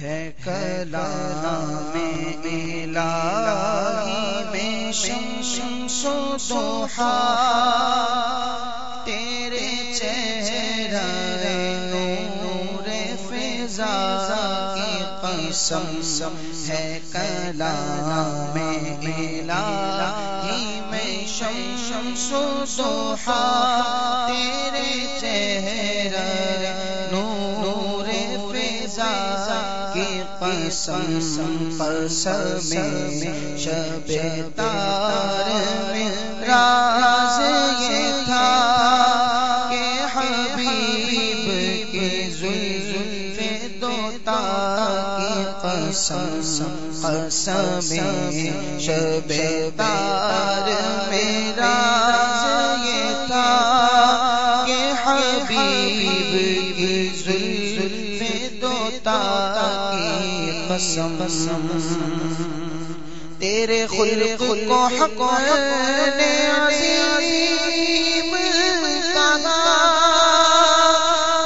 ہے کلام میلا میں شمس و دوحا تیرے چہرہ نور فضا کی قسم ہے کلام میلا میں شمس و دوحا تیرے چہرہ کی قسم قسم میں شب تار میں راز یہ تھا کہ حبیب کی زلف دوتا کی قسم قسم میں شب تار میں راز قسم تیرے خلق کو حق نے عظیم کہا۔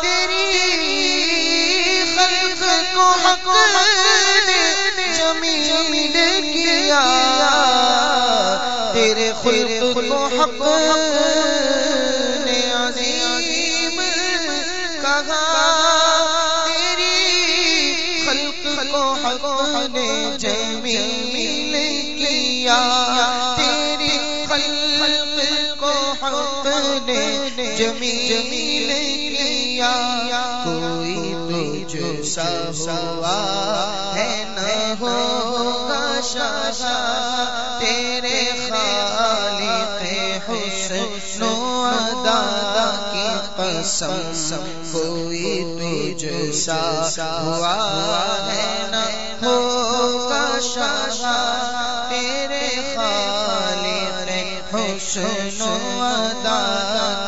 تیری خلق کو حق نے جمیل کیا۔ تیرے خلق کو حق خلق نے جمیل کیا تیری خلق کو حق نے جمیل کیا۔ کوئی تجھ سا ہوا ہے نہ ہوگا شاشا، تیرے خالق حسن و ادا کی قسم۔ کوئی تجھ سا ہوا ہے نہ ہوگا شاشا، تیرے خالق حسن و ادا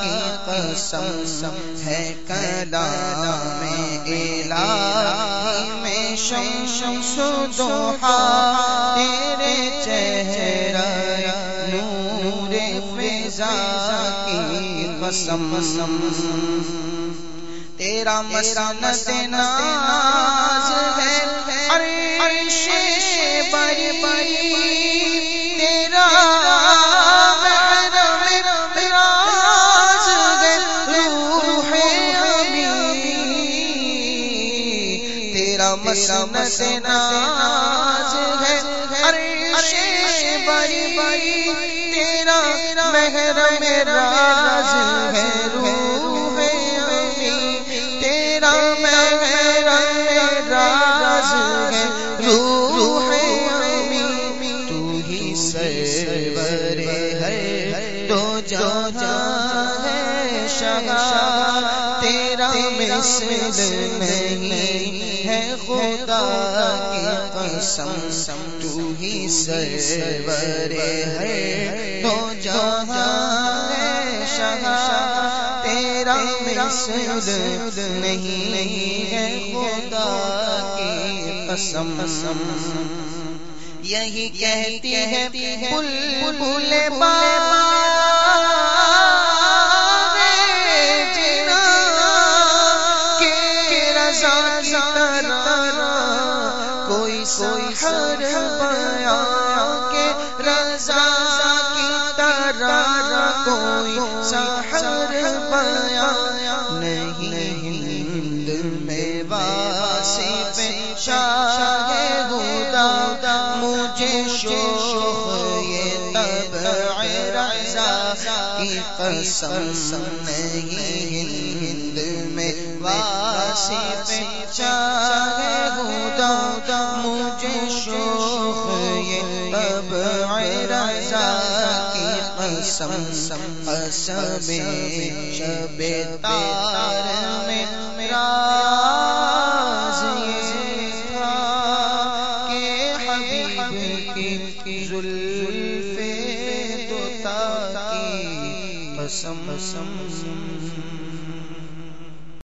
کی قسم سم ہے کلام الہی میں شمس و دوحا تیرے چہرہ نور فضا کی قسم سم تیرا مسند ناز امی تیرا مسند ناز ہے، عرش تیرا محرم راز ہے، روح امی، تیرا محرم راز ہے، روح امی، تو ہی سرور ہے، دو ہے تیرا مثل نہیں خدا کی قسم تو ہی سرور ہے۔ دو جہاں ہے شہا تیرا مثل نہیں ہے خدا کی قسم۔ یہی کہتی ہے بل بل کوئی رضا کی طرح کوئی سحر پیا نہیں ہند میں واسی پہ شاہ خدا مجھے شوق یہ تب رضا کی قسم نہیں ہند میں واسی پہ شاہ خدا مجھے شوق یہ تب رضا قسم قسم شب تار میں راز یہ تھا کہ حبیب کی کی قسم